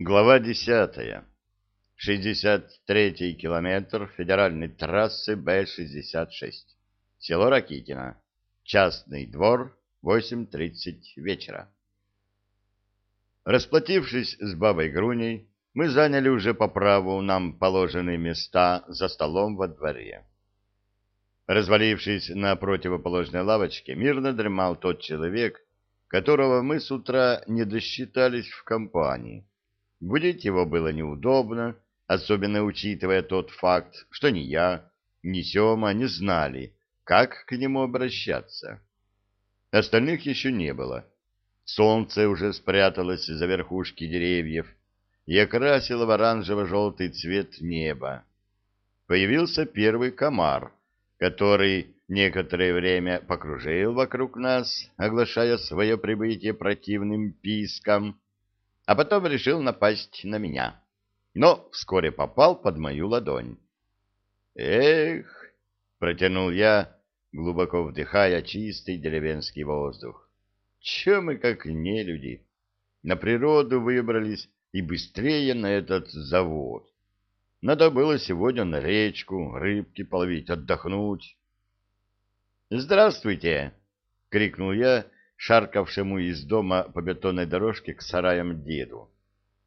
Глава десятая. 63-й километр федеральной трассы Б-66. Село Ракитино. Частный двор. 8.30 вечера. Расплатившись с бабой Груней, мы заняли уже по праву нам положенные места за столом во дворе. Развалившись на противоположной лавочке, мирно дремал тот человек, которого мы с утра не досчитались в компании. Будить его было неудобно, особенно учитывая тот факт, что ни я, ни Сема не знали, как к нему обращаться. Остальных еще не было. Солнце уже спряталось за верхушки деревьев и окрасило в оранжево-желтый цвет неба. Появился первый комар, который некоторое время покружил вокруг нас, оглашая свое прибытие противным писком, а потом решил напасть на меня, но вскоре попал под мою ладонь. «Эх!» — протянул я, глубоко вдыхая чистый деревенский воздух. «Че мы как не люди? На природу выбрались и быстрее на этот завод. Надо было сегодня на речку рыбки половить, отдохнуть». «Здравствуйте!» — крикнул я, шаркавшему из дома по бетонной дорожке к сараям деду.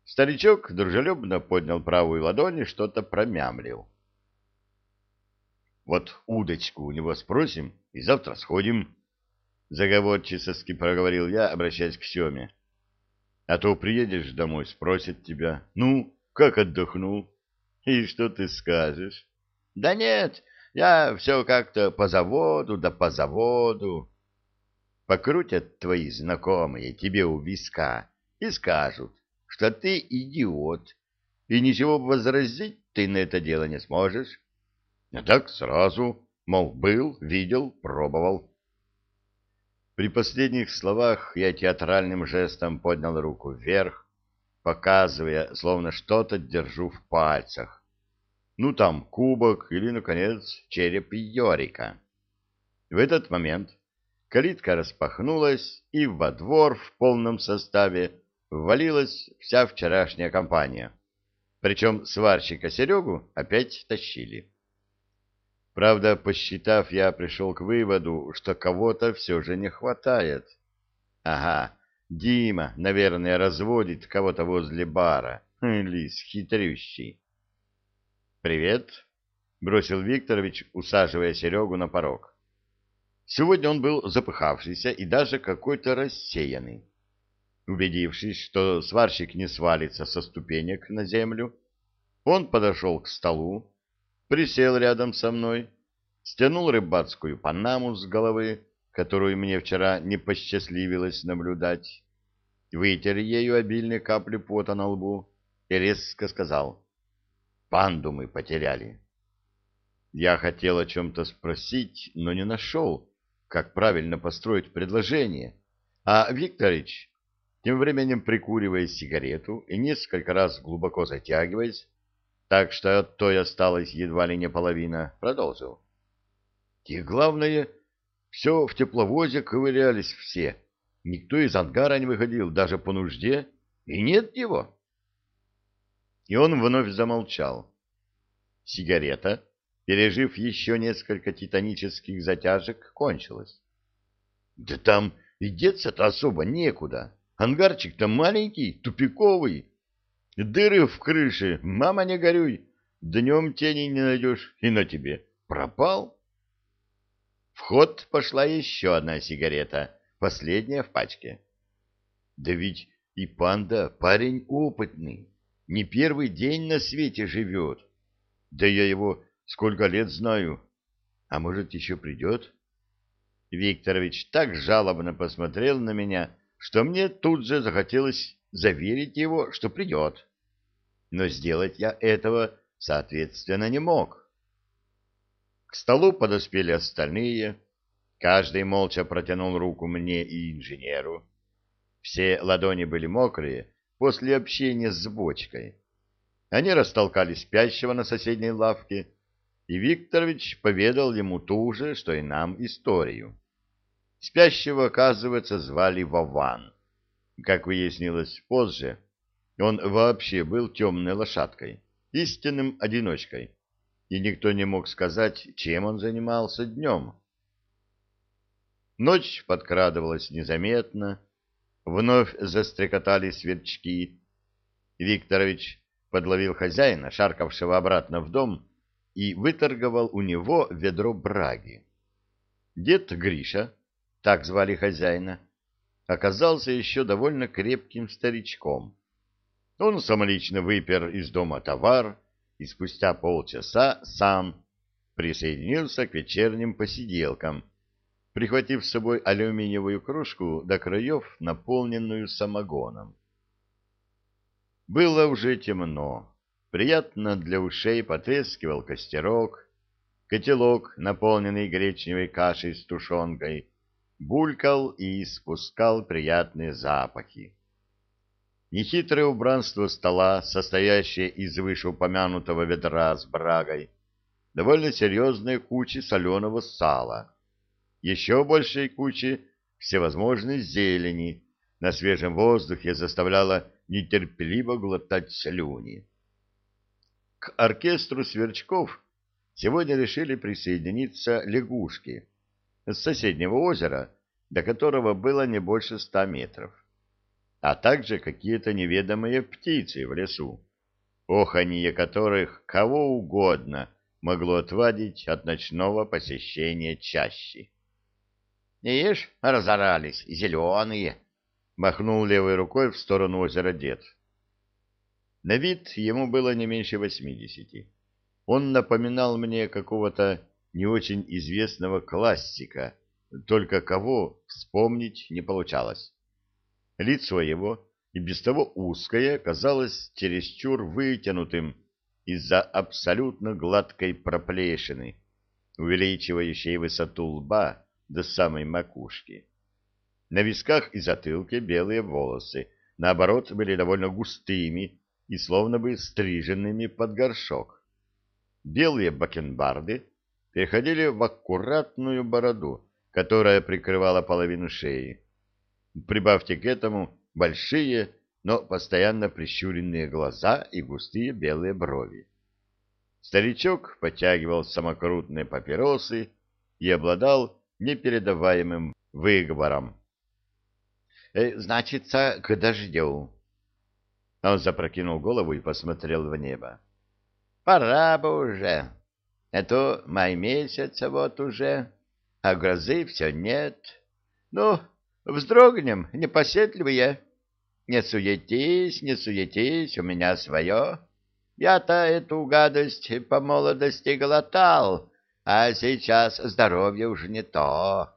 Старичок дружелюбно поднял правую ладонь и что-то промямлил. «Вот удочку у него спросим, и завтра сходим», — заговорчески проговорил я, обращаясь к Семе. «А то приедешь домой, спросят тебя, ну, как отдохнул? И что ты скажешь?» «Да нет, я все как-то по заводу, да по заводу», покрутят твои знакомые тебе у виска и скажут, что ты идиот, и ничего возразить ты на это дело не сможешь. А так сразу, мол, был, видел, пробовал. При последних словах я театральным жестом поднял руку вверх, показывая, словно что-то держу в пальцах. Ну, там кубок или, наконец, череп Йорика. В этот момент Калитка распахнулась, и во двор в полном составе ввалилась вся вчерашняя компания. Причем сварщика Серегу опять тащили. Правда, посчитав, я пришел к выводу, что кого-то все же не хватает. Ага, Дима, наверное, разводит кого-то возле бара. Лис хитрющий. «Привет», — бросил Викторович, усаживая Серегу на порог. Сегодня он был запыхавшийся и даже какой-то рассеянный. Убедившись, что сварщик не свалится со ступенек на землю, он подошел к столу, присел рядом со мной, стянул рыбацкую панаму с головы, которую мне вчера не посчастливилось наблюдать, вытер ею обильные капли пота на лбу и резко сказал «Панду мы потеряли». Я хотел о чем-то спросить, но не нашел, как правильно построить предложение, а Викторович, тем временем прикуривая сигарету и несколько раз глубоко затягиваясь, так что от той осталась едва ли не половина, продолжил. И главное, все в тепловозе ковырялись все. Никто из ангара не выходил, даже по нужде, и нет его. И он вновь замолчал. Сигарета пережив еще несколько титанических затяжек, кончилась. Да там и деться-то особо некуда. Ангарчик-то маленький, тупиковый. Дыры в крыше, мама не горюй. Днем тени не найдешь, и на тебе. Пропал. В ход пошла еще одна сигарета, последняя в пачке. Да ведь и панда парень опытный, не первый день на свете живет. Да я его Сколько лет знаю. А может, еще придет? Викторович так жалобно посмотрел на меня, что мне тут же захотелось заверить его, что придет. Но сделать я этого, соответственно, не мог. К столу подоспели остальные. Каждый молча протянул руку мне и инженеру. Все ладони были мокрые после общения с бочкой. Они растолкали спящего на соседней лавке, и Викторович поведал ему ту же, что и нам, историю. Спящего, оказывается, звали Вован. Как выяснилось позже, Он вообще был темной лошадкой, истинным одиночкой, и никто не мог сказать, чем он занимался днем. Ночь подкрадывалась незаметно, вновь застрекотали сверчки. Викторович подловил хозяина, шаркавшего обратно в дом, и выторговал у него ведро браги. Дед Гриша, так звали хозяина, оказался еще довольно крепким старичком. Он самолично выпер из дома товар и спустя полчаса сам присоединился к вечерним посиделкам, прихватив с собой алюминиевую кружку до краев, наполненную самогоном. Было уже темно. Приятно для ушей потрескивал костерок, котелок, наполненный гречневой кашей с тушенкой, булькал и испускал приятные запахи. Нехитрое убранство стола, состоящее из вышеупомянутого ведра с брагой, довольно серьезные кучи соленого сала, еще большей кучи всевозможной зелени на свежем воздухе заставляла нетерпеливо глотать слюни. К оркестру сверчков сегодня решили присоединиться лягушки с соседнего озера, до которого было не больше ста метров, а также какие-то неведомые птицы в лесу, оханье которых кого угодно могло отвадить от ночного посещения чащи. — Ишь, разорались, зеленые! — махнул левой рукой в сторону озера дед. На вид ему было не меньше восьмидесяти. Он напоминал мне какого-то не очень известного классика, только кого вспомнить не получалось. Лицо его, и без того узкое, казалось чересчур вытянутым из-за абсолютно гладкой проплешины, увеличивающей высоту лба до самой макушки. На висках и затылке белые волосы, наоборот, были довольно густыми и словно бы стриженными под горшок. Белые бакенбарды переходили в аккуратную бороду, которая прикрывала половину шеи. Прибавьте к этому большие, но постоянно прищуренные глаза и густые белые брови. Старичок подтягивал самокрутные папиросы и обладал непередаваемым выговором. «Э, «Значится, к дождю». Он запрокинул голову и посмотрел в небо. «Пора бы уже. А то май месяц вот уже, а грозы все нет. Ну, вздрогнем, непоседливые. Не суетись, не суетись, у меня свое. Я-то эту гадость по молодости глотал, а сейчас здоровье уже не то.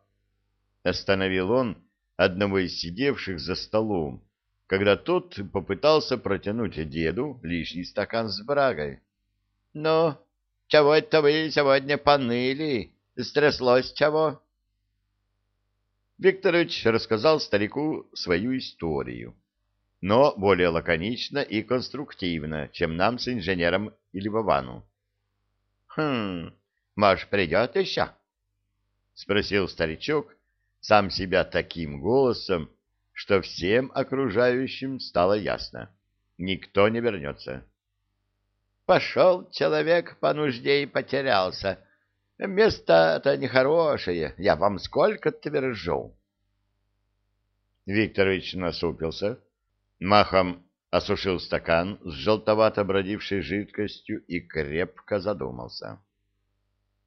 Остановил он одного из сидевших за столом, когда тот попытался протянуть деду лишний стакан с брагой. — Ну, чего это вы сегодня поныли? Стряслось чего? Викторович рассказал старику свою историю, но более лаконично и конструктивно, чем нам с инженером или Вовану. — Хм, Маш придет еще? — спросил старичок, сам себя таким голосом, что всем окружающим стало ясно. Никто не вернется. Пошел человек по нужде и потерялся. Место-то нехорошее, я вам сколько твержу. Викторович насупился, махом осушил стакан с желтовато бродившей жидкостью и крепко задумался. —